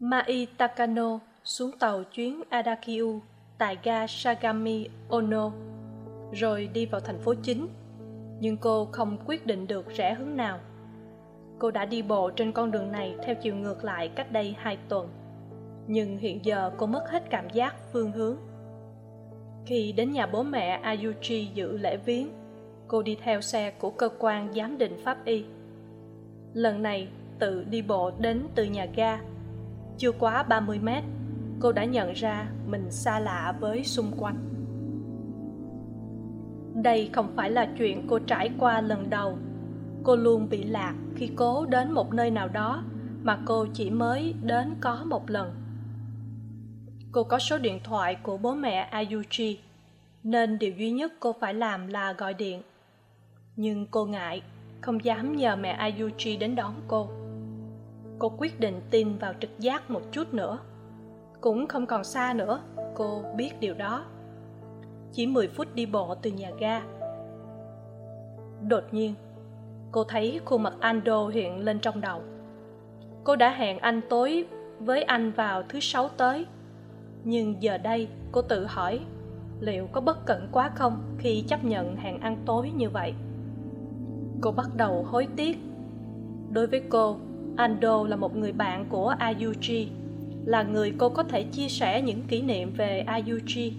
Mai Takano xuống tàu chuyến Adakyu tại ga Sagami Ono, rồi đi vào thành phố chính. Nhưng cô không quyết định được rẽ hướng nào. Cô đã đi bộ trên con đường này theo chiều ngược lại cách đây hai tuần. Nhưng hiện giờ cô mất hết cảm giác phương hướng. Khi đến nhà bố mẹ ayuchi dự lễ viếng, cô đi theo xe của cơ quan giám định pháp y. Lần này tự đi bộ đến từ nhà ga chưa quá ba mươi mét cô đã nhận ra mình xa lạ với xung quanh. Đây không phải là chuyện cô trải qua lần đầu. Cô luôn bị lạc khi cố đến một nơi nào đó mà cô chỉ mới đến có một lần. Cô có số điện thoại của bố mẹ Ayuji, nên điều duy nhất cô phải làm là gọi điện. Nhưng cô ngại không dám nhờ mẹ Ayuji đến đón cô cô quyết định tin vào trực giác một chút nữa. Cũng không còn xa nữa, cô biết điều đó. Chỉ mười phút đi bộ từ nhà ga. Đột nhiên, cô thấy khuôn mặt ando hiện lên trong đầu. Cô đã hẹn anh tối với anh vào thứ sáu tới. Nhưng giờ đây, cô tự hỏi, liệu có bất cẩn quá không khi chấp nhận hẹn ăn tối như vậy? Cô bắt đầu hối tiếc. Đối với cô ando là một người bạn của ayuji, là người cô có thể chia sẻ những kỷ niệm về ayuji.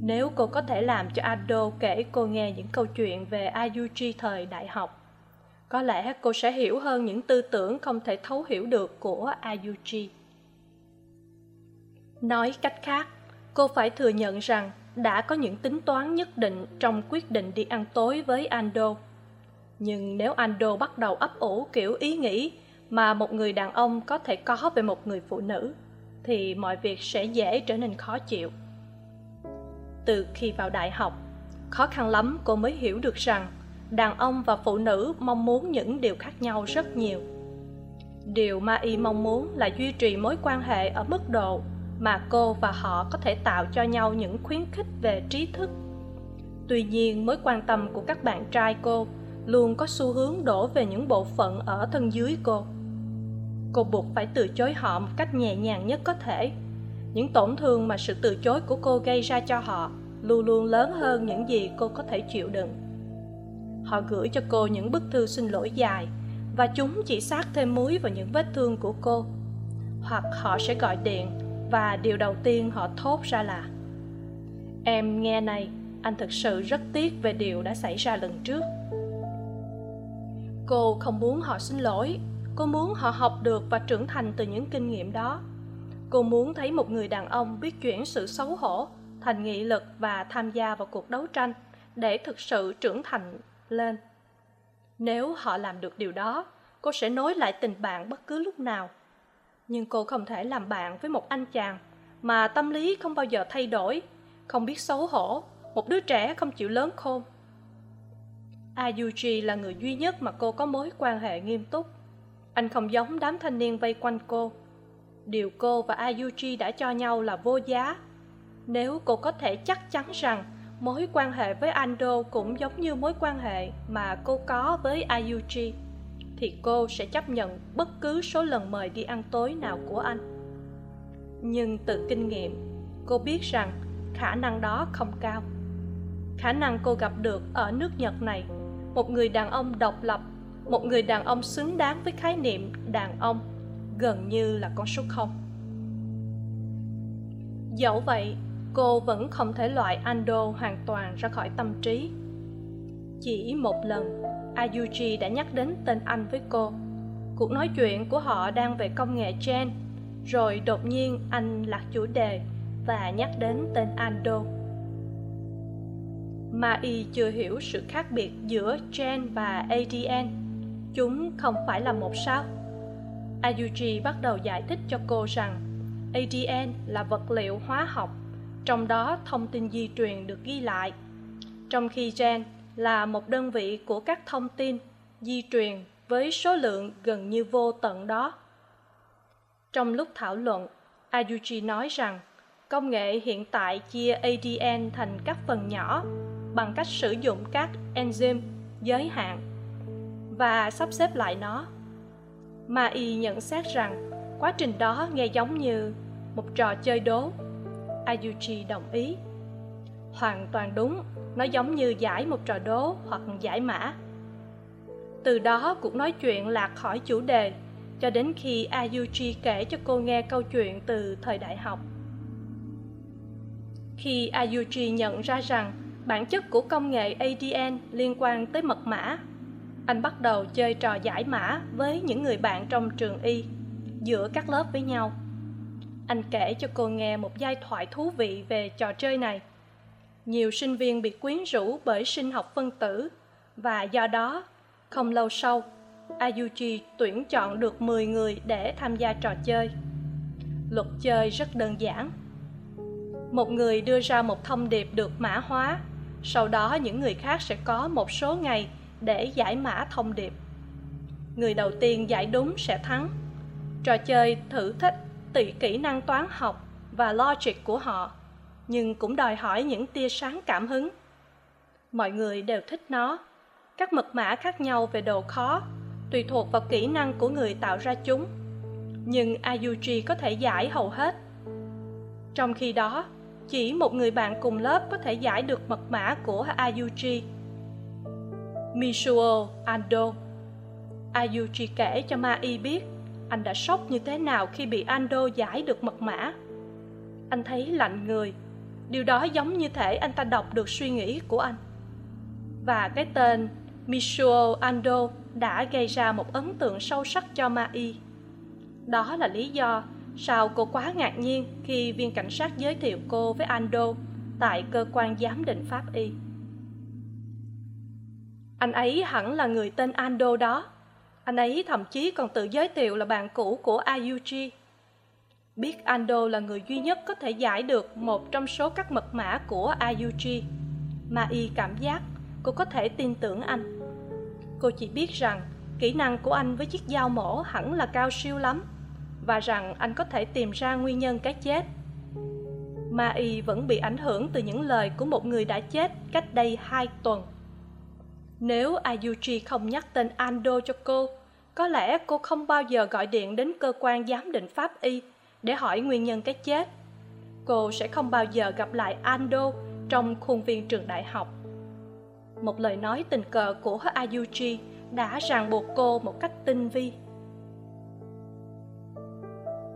Nếu cô có thể làm cho ando kể cô nghe những câu chuyện về ayuji thời đại học, có lẽ cô sẽ hiểu hơn những tư tưởng không thể thấu hiểu được của ayuji. Nói cách khác, cô phải thừa nhận rằng đã có những tính toán nhất định trong quyết định đi ăn tối với ando nhưng nếu ando bắt đầu ấp ủ kiểu ý nghĩ mà một người đàn ông có thể có về một người phụ nữ, thì mọi việc sẽ dễ trở nên khó chịu. Từ khi vào đại học, khó khăn lắm cô mới hiểu được rằng đàn ông và phụ nữ mong muốn những điều khác nhau rất nhiều. Điều ma y mong muốn là duy trì mối quan hệ ở mức độ mà cô và họ có thể tạo cho nhau những khuyến khích về trí thức. Tuy nhiên, mối quan tâm của các bạn trai cô luôn có xu hướng đổ về những bộ phận ở thân dưới cô. Cô buộc phải từ chối họ một cách nhẹ nhàng nhất có thể. Những tổn thương mà sự từ chối của cô gây ra cho họ luôn luôn lớn hơn những gì cô có thể chịu đựng. Họ gửi cho cô những bức thư xin lỗi dài và chúng chỉ sát thêm muối vào những vết thương của cô. Hoặc họ sẽ gọi điện và điều đầu tiên họ thốt ra là, em nghe này, anh thực sự rất tiếc về điều đã xảy ra lần trước cô không muốn họ xin lỗi. Cô muốn họ học được và trưởng thành từ những kinh nghiệm đó. Cô muốn thấy một người đàn ông biết chuyển sự xấu hổ, thành nghị lực và tham gia vào cuộc đấu tranh để thực sự trưởng thành lên. Nếu họ làm được điều đó, cô sẽ nối lại tình bạn bất cứ lúc nào. Nhưng cô không thể làm bạn với một anh chàng mà tâm lý không bao giờ thay đổi, không biết xấu hổ, một đứa trẻ không chịu lớn khôn ayuji là người duy nhất mà cô có mối quan hệ nghiêm túc. Anh không giống đám thanh niên vây quanh cô. Điều cô và ayuji đã cho nhau là vô giá. Nếu cô có thể chắc chắn rằng mối quan hệ với ando cũng giống như mối quan hệ mà cô có với ayuji, thì cô sẽ chấp nhận bất cứ số lần mời đi ăn tối nào của anh. Nhưng từ kinh nghiệm, cô biết rằng khả năng đó không cao. Khả năng cô gặp được ở nước nhật này một người đàn ông độc lập, một người đàn ông xứng đáng với khái niệm đàn ông, gần như là con số không. Dẫu vậy, cô vẫn không thể loại ando hoàn toàn ra khỏi tâm trí. Chỉ một lần, ayuji đã nhắc đến tên anh với cô. Cuộc nói chuyện của họ đang về công nghệ gen, rồi đột nhiên anh lạc chủ đề và nhắc đến tên ando mà y chưa hiểu sự khác biệt giữa gen và adn chúng không phải là một sao. Ayuji bắt đầu giải thích cho cô rằng adn là vật liệu hóa học, trong đó thông tin di truyền được ghi lại. Trong khi gen là một đơn vị của các thông tin di truyền với số lượng gần như vô tận đó. Trong lúc thảo luận, ayuji nói rằng công nghệ hiện tại chia adn thành các phần nhỏ bằng cách sử dụng các enzyme giới hạn và sắp xếp lại nó. Mà y nhận xét rằng quá trình đó nghe giống như một trò chơi đố. Ayuji đồng ý. Hoàn toàn đúng, nó giống như giải một trò đố hoặc giải mã. Từ đó cuộc nói chuyện lạc khỏi chủ đề cho đến khi ayuji kể cho cô nghe câu chuyện từ thời đại học. Khi ayuji nhận ra rằng bản chất của công nghệ adn liên quan tới mật mã. Anh bắt đầu chơi trò giải mã với những người bạn trong trường y, giữa các lớp với nhau. Anh kể cho cô nghe một giai thoại thú vị về trò chơi này. Nhiều sinh viên bị quyến rũ bởi sinh học phân tử, và do đó, không lâu sau, ayuji tuyển chọn được mười người để tham gia trò chơi. Luật chơi rất đơn giản. Một người đưa ra một thông điệp được mã hóa sau đó những người khác sẽ có một số ngày để giải mã thông điệp. Người đầu tiên giải đúng sẽ thắng. Trò chơi thử thách tỷ kỹ năng toán học và logic của họ, nhưng cũng đòi hỏi những tia sáng cảm hứng. Mọi người đều thích nó. Các mật mã khác nhau về độ khó tùy thuộc vào kỹ năng của người tạo ra chúng, nhưng ayuji có thể giải hầu hết. Trong khi đó chỉ một người bạn cùng lớp có thể giải được mật mã của ayuji Mitsuo Ando. Ayuji kể cho Mai biết anh đã sốc như thế nào khi bị Ando giải được mật mã. Anh thấy lạnh người, điều đó giống như thể anh ta đọc được suy nghĩ của anh. Và cái tên Mitsuo Ando đã gây ra một ấn tượng sâu sắc cho Mai. Đó là lý do sao cô quá ngạc nhiên khi viên cảnh sát giới thiệu cô với Ando tại cơ quan giám định pháp y? Anh ấy hẳn là người tên ando đó. Anh ấy thậm chí còn tự giới thiệu là bạn cũ của ayuji. Biết ando là người duy nhất có thể giải được một trong số các mật mã của ayuji, mà y cảm giác cô có thể tin tưởng anh. Cô chỉ biết rằng kỹ năng của anh với chiếc dao mổ hẳn là cao siêu lắm và rằng anh có thể tìm ra nguyên nhân cái chết. Ma y vẫn bị ảnh hưởng từ những lời của một người đã chết cách đây hai tuần. Nếu ayuji không nhắc tên ando cho cô, có lẽ cô không bao giờ gọi điện đến cơ quan giám định pháp y để hỏi nguyên nhân cái chết. Cô sẽ không bao giờ gặp lại ando trong khuôn viên trường đại học. Một lời nói tình cờ của ayuji đã ràng buộc cô một cách tinh vi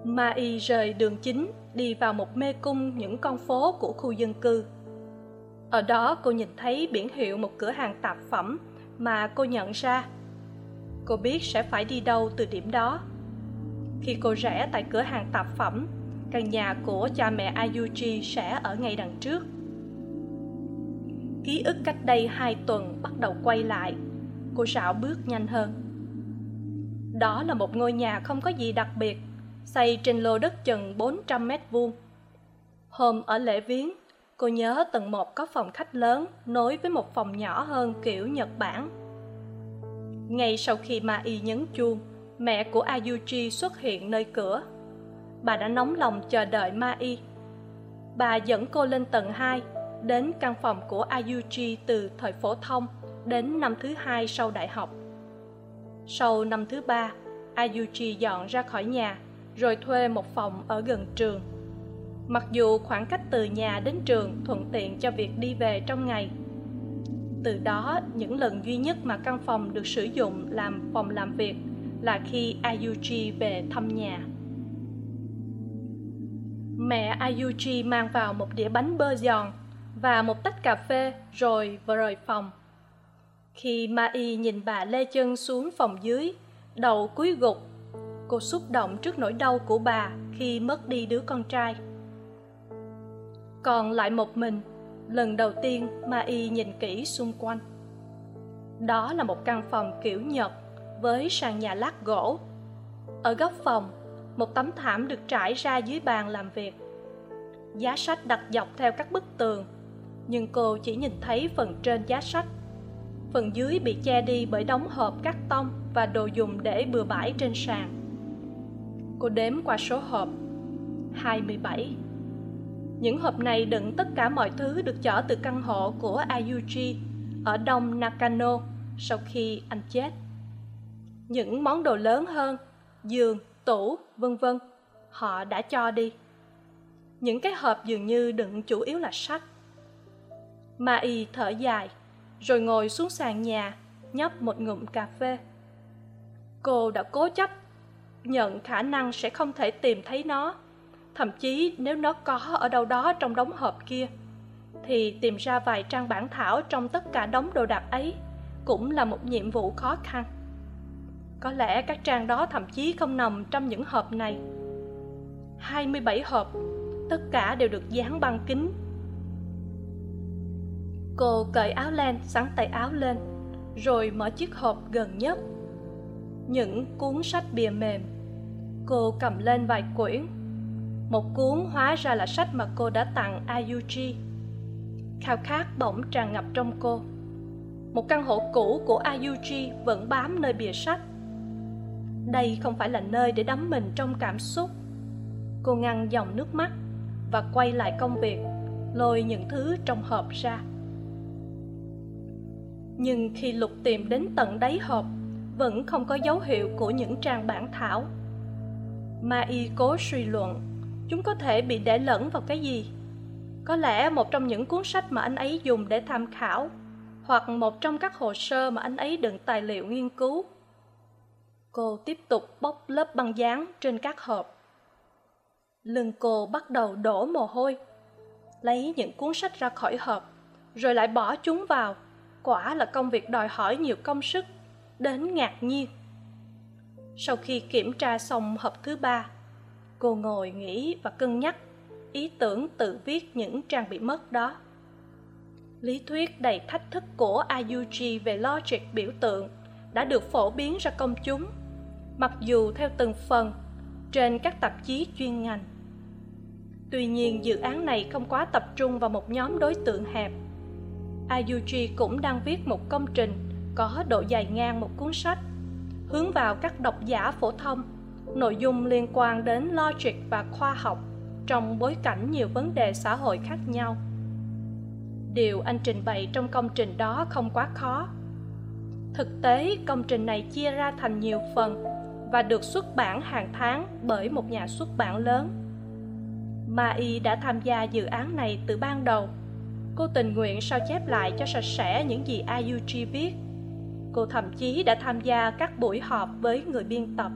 mai rời đường chính, đi vào một mê cung những con phố của khu dân cư. Ở đó cô nhìn thấy biển hiệu một cửa hàng tạp phẩm mà cô nhận ra. Cô biết sẽ phải đi đâu từ điểm đó. Khi cô rẽ tại cửa hàng tạp phẩm, căn nhà của cha mẹ ayuji sẽ ở ngay đằng trước. Ký ức cách đây hai tuần bắt đầu quay lại. Cô rảo bước nhanh hơn. Đó là một ngôi nhà không có gì đặc biệt xây trên lô đất chừng bốn trăm mét vuông. Hôm ở lễ viếng, cô nhớ tầng một có phòng khách lớn nối với một phòng nhỏ hơn kiểu nhật bản. Ngay sau khi ma y nhấn chuông, mẹ của ayuji xuất hiện nơi cửa. Bà đã nóng lòng chờ đợi ma y. Bà dẫn cô lên tầng hai, đến căn phòng của ayuji từ thời phổ thông đến năm thứ hai sau đại học. Sau năm thứ ba, ayuji dọn ra khỏi nhà rồi thuê một phòng ở gần trường. Mặc dù khoảng cách từ nhà đến trường thuận tiện cho việc đi về trong ngày. Từ đó, những lần duy nhất mà căn phòng được sử dụng làm phòng làm việc là khi ayuji về thăm nhà. Mẹ ayuji mang vào một đĩa bánh bơ giòn và một tách cà phê rồi rời phòng. Khi mai nhìn bà lê chân xuống phòng dưới, đầu cúi gục cô xúc động trước nỗi đau của bà khi mất đi đứa con trai. Còn lại một mình, lần đầu tiên ma y nhìn kỹ xung quanh. Đó là một căn phòng kiểu nhật với sàn nhà lát gỗ. Ở góc phòng, một tấm thảm được trải ra dưới bàn làm việc. Giá sách đặt dọc theo các bức tường, nhưng cô chỉ nhìn thấy phần trên giá sách. Phần dưới bị che đi bởi đống hộp cắt tông và đồ dùng để bừa bãi trên sàn cô đếm qua số hộp. Hai mươi bảy. Những hộp này đựng tất cả mọi thứ được chở từ căn hộ của ayuji ở đông nakano sau khi anh chết. Những món đồ lớn hơn, giường, tủ, vân vân, họ đã cho đi. Những cái hộp dường như đựng chủ yếu là sách ma y thở dài, rồi ngồi xuống sàn nhà, nhấp một ngụm cà phê. Cô đã cố chấp nhận khả năng sẽ không thể tìm thấy nó. Thậm chí nếu nó có ở đâu đó trong đống hộp kia, thì tìm ra vài trang bản thảo trong tất cả đống đồ đạc ấy cũng là một nhiệm vụ khó khăn. Có lẽ các trang đó thậm chí không nằm trong những hộp này. Hai mươi bảy hộp, tất cả đều được dán băng kính. Cô cởi áo len, sắn tay áo lên, rồi mở chiếc hộp gần nhất. Những cuốn sách bìa mềm cô cầm lên vài quyển. Một cuốn hóa ra là sách mà cô đã tặng ayuji. Khao khát bỗng tràn ngập trong cô. Một căn hộ cũ của ayuji vẫn bám nơi bìa sách. Đây không phải là nơi để đắm mình trong cảm xúc. Cô ngăn dòng nước mắt và quay lại công việc, lôi những thứ trong hộp ra. Nhưng khi lục tìm đến tận đáy hộp, vẫn không có dấu hiệu của những trang bản thảo ma y cố suy luận, chúng có thể bị để lẫn vào cái gì? Có lẽ một trong những cuốn sách mà anh ấy dùng để tham khảo, hoặc một trong các hồ sơ mà anh ấy đựng tài liệu nghiên cứu. Cô tiếp tục bóc lớp băng dán trên các hộp. Lưng cô bắt đầu đổ mồ hôi, lấy những cuốn sách ra khỏi hộp, rồi lại bỏ chúng vào. Quả là công việc đòi hỏi nhiều công sức, đến ngạc nhiên sau khi kiểm tra xong hộp thứ ba, cô ngồi nghĩ và cân nhắc ý tưởng tự viết những trang bị mất đó. Lý thuyết đầy thách thức của ayuji về logic biểu tượng đã được phổ biến ra công chúng, mặc dù theo từng phần trên các tạp chí chuyên ngành. Tuy nhiên, dự án này không quá tập trung vào một nhóm đối tượng hẹp. Ayuji cũng đang viết một công trình có độ dài ngang một cuốn sách hướng vào các độc giả phổ thông. Nội dung liên quan đến logic và khoa học trong bối cảnh nhiều vấn đề xã hội khác nhau. Điều anh trình bày trong công trình đó không quá khó. Thực tế, công trình này chia ra thành nhiều phần và được xuất bản hàng tháng bởi một nhà xuất bản lớn. Ma y đã tham gia dự án này từ ban đầu. Cô tình nguyện sao chép lại cho sạch sẽ những gì iug viết cô thậm chí đã tham gia các buổi họp với người biên tập.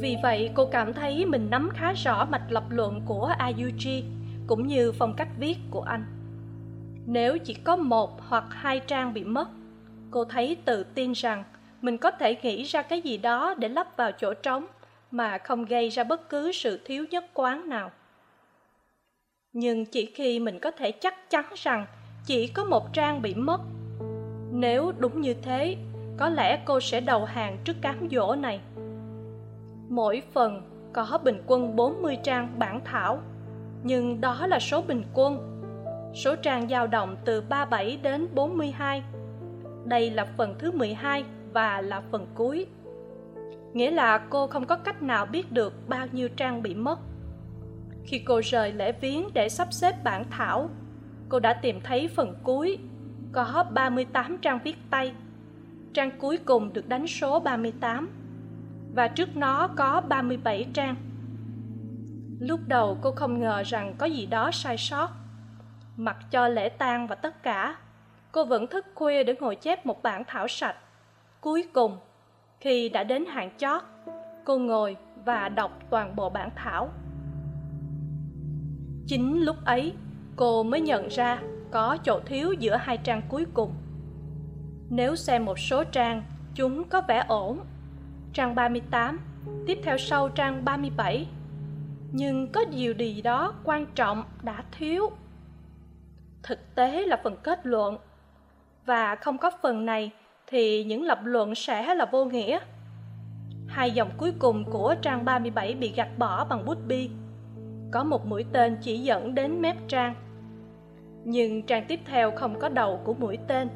Vì vậy, cô cảm thấy mình nắm khá rõ mạch lập luận của ayuji, cũng như phong cách viết của anh. Nếu chỉ có một hoặc hai trang bị mất, cô thấy tự tin rằng mình có thể nghĩ ra cái gì đó để lắp vào chỗ trống mà không gây ra bất cứ sự thiếu nhất quán nào. Nhưng chỉ khi mình có thể chắc chắn rằng chỉ có một trang bị mất nếu đúng như thế, có lẽ cô sẽ đầu hàng trước cám dỗ này. Mỗi phần có bình quân 40 trang bản thảo, nhưng đó là số bình quân. Số trang dao động từ 37 đến 42 đây là phần thứ 12 và là phần cuối. Nghĩa là cô không có cách nào biết được bao nhiêu trang bị mất. Khi cô rời lễ viếng để sắp xếp bản thảo, cô đã tìm thấy phần cuối có 38 trang viết tay. Trang cuối cùng được đánh số 38 và trước nó có 37 trang. Lúc đầu cô không ngờ rằng có gì đó sai sót. Mặc cho lễ tang và tất cả, cô vẫn thức khuya để ngồi chép một bản thảo sạch. Cuối cùng, khi đã đến hạn chót, cô ngồi và đọc toàn bộ bản thảo. Chính lúc ấy, cô mới nhận ra có chỗ thiếu giữa hai trang cuối cùng. Nếu xem một số trang, chúng có vẻ ổn. Trang 38 tiếp theo sau trang 37 nhưng có điều gì đó quan trọng đã thiếu? Thực tế là phần kết luận. Và không có phần này thì những lập luận sẽ là vô nghĩa. Hai dòng cuối cùng của trang 37 bị gạch bỏ bằng bút bi. Có một mũi tên chỉ dẫn đến mép trang nhưng trang tiếp theo không có đầu của mũi tên.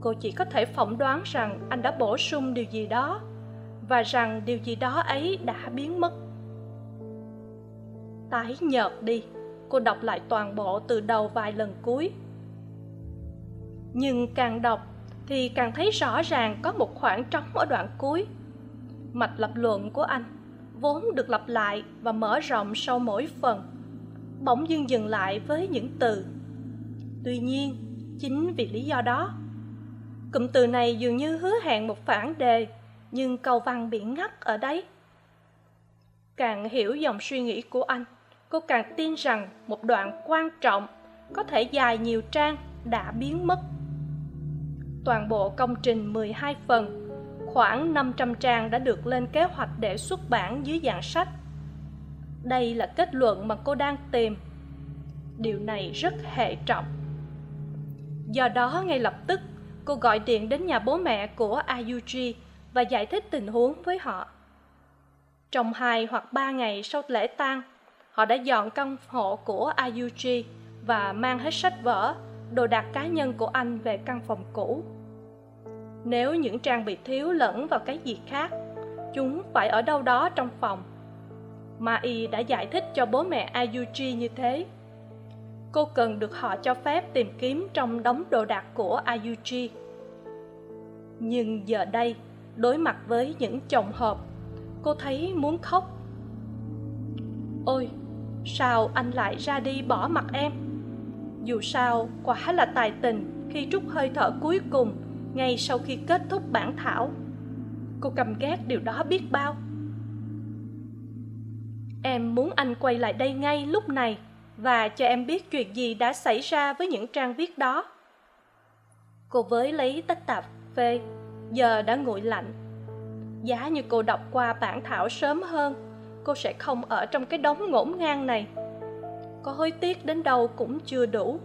Cô chỉ có thể phỏng đoán rằng anh đã bổ sung điều gì đó và rằng điều gì đó ấy đã biến mất. Tái nhợt đi, cô đọc lại toàn bộ từ đầu vài lần cuối. Nhưng càng đọc thì càng thấy rõ ràng có một khoảng trống ở đoạn cuối. Mạch lập luận của anh vốn được lặp lại và mở rộng sau mỗi phần, bỗng dưng dừng lại với những từ tuy nhiên, chính vì lý do đó, cụm từ này dường như hứa hẹn một phản đề, nhưng câu văn bị ngắt ở đấy. Càng hiểu dòng suy nghĩ của anh, cô càng tin rằng một đoạn quan trọng có thể dài nhiều trang đã biến mất. Toàn bộ công trình 12 phần, khoảng 500 trang đã được lên kế hoạch để xuất bản dưới dạng sách. Đây là kết luận mà cô đang tìm. Điều này rất hệ trọng do đó ngay lập tức, cô gọi điện đến nhà bố mẹ của ayuji và giải thích tình huống với họ. Trong hai hoặc ba ngày sau lễ tang, họ đã dọn căn hộ của ayuji và mang hết sách vở, đồ đạc cá nhân của anh về căn phòng cũ. Nếu những trang bị thiếu lẫn vào cái gì khác, chúng phải ở đâu đó trong phòng. Mai đã giải thích cho bố mẹ ayuji như thế cô cần được họ cho phép tìm kiếm trong đống đồ đạc của ayuji. Nhưng giờ đây, đối mặt với những chồng hộp cô thấy muốn khóc. Ôi, sao anh lại ra đi bỏ mặt em? Dù sao, quả là tài tình khi trút hơi thở cuối cùng ngay sau khi kết thúc bản thảo. Cô căm ghét điều đó biết bao. Em muốn anh quay lại đây ngay lúc này và cho em biết chuyện gì đã xảy ra với những trang viết đó. Cô với lấy tách tạp phê giờ đã nguội lạnh. Giá như cô đọc qua bản thảo sớm hơn, cô sẽ không ở trong cái đống ngổn ngang này. Có hối tiếc đến đâu cũng chưa đủ.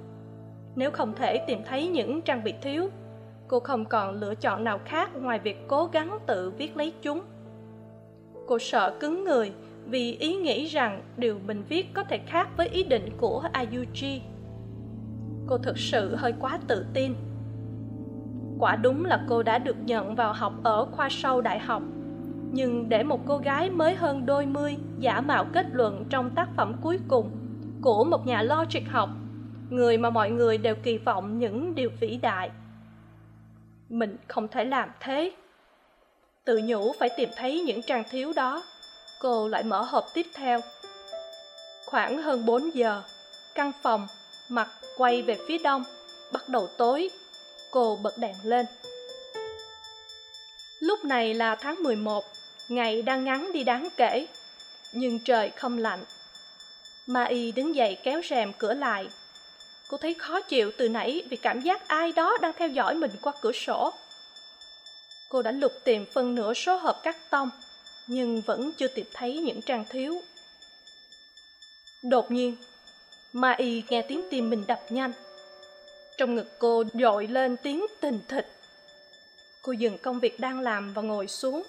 Nếu không thể tìm thấy những trang bị thiếu, cô không còn lựa chọn nào khác ngoài việc cố gắng tự viết lấy chúng. Cô sợ cứng người vì ý nghĩ rằng điều mình viết có thể khác với ý định của ayuji. Cô thực sự hơi quá tự tin. Quả đúng là cô đã được nhận vào học ở khoa sâu đại học. Nhưng để một cô gái mới hơn đôi mươi giả mạo kết luận trong tác phẩm cuối cùng của một nhà logic học, người mà mọi người đều kỳ vọng những điều vĩ đại. Mình không thể làm thế. Tự nhủ phải tìm thấy những trang thiếu đó cô lại mở hộp tiếp theo. Khoảng hơn bốn giờ, căn phòng, mặt quay về phía đông, bắt đầu tối. Cô bật đèn lên. Lúc này là tháng mười một, ngày đang ngắn đi đáng kể, nhưng trời không lạnh. Ma y đứng dậy kéo rèm cửa lại. Cô thấy khó chịu từ nãy vì cảm giác ai đó đang theo dõi mình qua cửa sổ. Cô đã lục tìm phân nửa số hộp cắt tông nhưng vẫn chưa tìm thấy những trang thiếu. Đột nhiên, ma y nghe tiếng tim mình đập nhanh. Trong ngực cô dội lên tiếng tình thịch. Cô dừng công việc đang làm và ngồi xuống.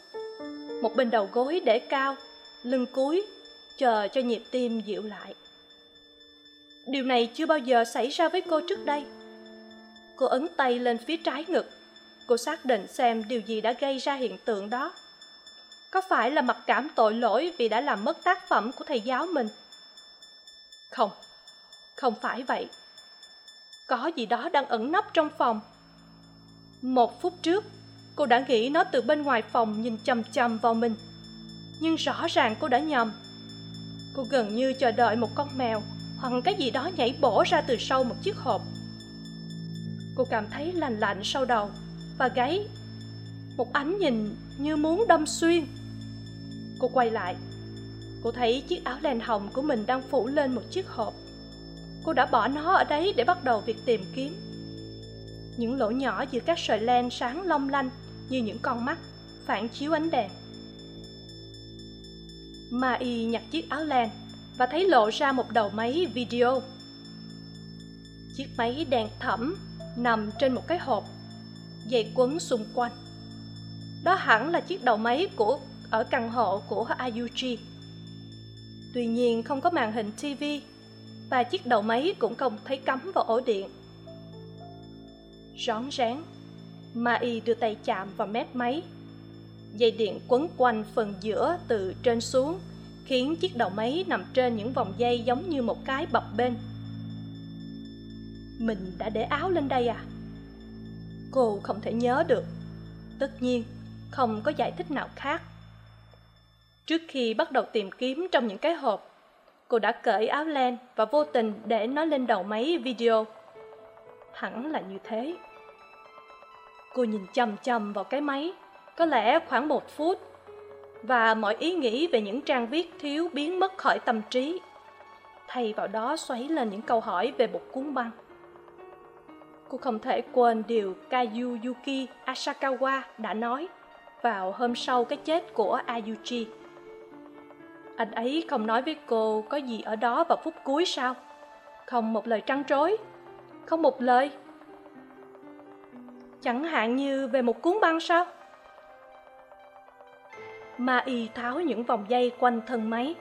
Một bên đầu gối để cao, lưng cúi, chờ cho nhịp tim dịu lại. Điều này chưa bao giờ xảy ra với cô trước đây. Cô ấn tay lên phía trái ngực. Cô xác định xem điều gì đã gây ra hiện tượng đó có phải là mặc cảm tội lỗi vì đã làm mất tác phẩm của thầy giáo mình? Không không phải vậy. Có gì đó đang ẩn nấp trong phòng. Một phút trước, cô đã nghĩ nó từ bên ngoài phòng nhìn chằm chằm vào mình. Nhưng rõ ràng cô đã nhầm. Cô gần như chờ đợi một con mèo hoặc cái gì đó nhảy bổ ra từ sau một chiếc hộp. Cô cảm thấy lành lạnh sau đầu và gáy. Một ánh nhìn như muốn đâm xuyên cô quay lại. Cô thấy chiếc áo len hồng của mình đang phủ lên một chiếc hộp. Cô đã bỏ nó ở đấy để bắt đầu việc tìm kiếm. Những lỗ nhỏ giữa các sợi len sáng long lanh như những con mắt, phản chiếu ánh đèn. Ma y nhặt chiếc áo len và thấy lộ ra một đầu máy video. Chiếc máy đèn thẫm nằm trên một cái hộp, dây quấn xung quanh. Đó hẳn là chiếc đầu máy của ở căn hộ của ayuji. Tuy nhiên, không có màn hình tv và chiếc đầu máy cũng không thấy cắm vào ổ điện. Rón rén, mai đưa tay chạm vào mép máy. Dây điện quấn quanh phần giữa từ trên xuống, khiến chiếc đầu máy nằm trên những vòng dây giống như một cái bập bên mình đã để áo lên đây à? Cô không thể nhớ được. Tất nhiên, không có giải thích nào khác trước khi bắt đầu tìm kiếm trong những cái hộp, cô đã cởi áo len và vô tình để nó lên đầu máy video. Hẳn là như thế. Cô nhìn chằm chằm vào cái máy, có lẽ khoảng một phút, và mọi ý nghĩ về những trang viết thiếu biến mất khỏi tâm trí, thay vào đó xoáy lên những câu hỏi về một cuốn băng. Cô không thể quên điều Kayuyuki asakawa đã nói vào hôm sau cái chết của ayuji anh ấy không nói với cô có gì ở đó vào phút cuối sao? Không một lời trăn trối. Không một lời. Chẳng hạn như về một cuốn băng sao? Ma y tháo những vòng dây quanh thân máy.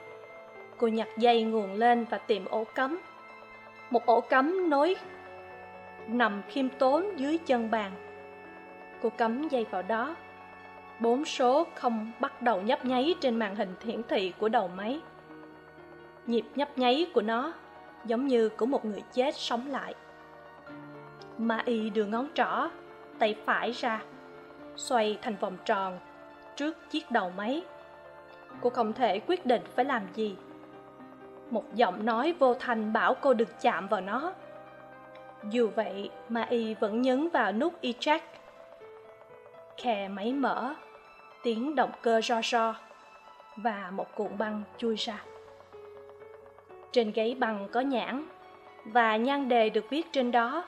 Cô nhặt dây nguồn lên và tìm ổ cắm. Một ổ cắm nối nằm khiêm tốn dưới chân bàn. Cô cắm dây vào đó bốn số không bắt đầu nhấp nháy trên màn hình hiển thị của đầu máy. Nhịp nhấp nháy của nó giống như của một người chết sống lại. Ma y đưa ngón trỏ, tay phải ra, xoay thành vòng tròn trước chiếc đầu máy. Cô không thể quyết định phải làm gì. Một giọng nói vô thành bảo cô được chạm vào nó. Dù vậy ma y vẫn nhấn vào nút eject khe máy mở tiếng động cơ ro ro và một cuộn băng chui ra. Trên gáy băng có nhãn và nhan đề được viết trên đó.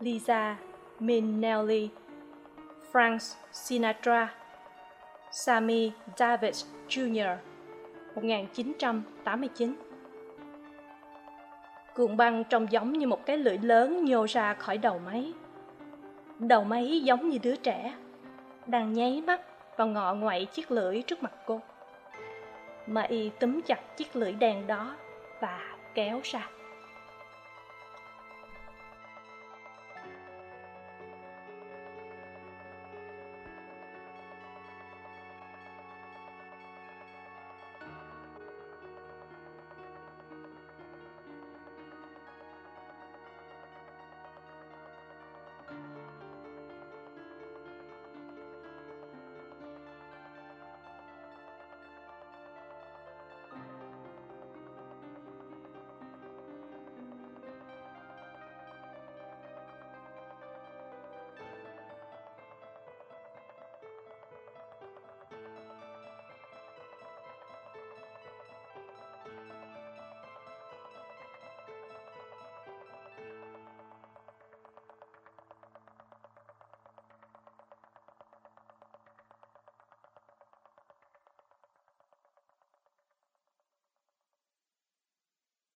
Lisa minnelli frank sinatra sammy davis jr 1989 cuộn băng trông giống như một cái lưỡi lớn nhô ra khỏi đầu máy đầu máy giống như đứa trẻ. Đang nháy mắt và ngọ ngoậy chiếc lưỡi trước mặt cô. Mà y túm chặt chiếc lưỡi đèn đó và kéo ra.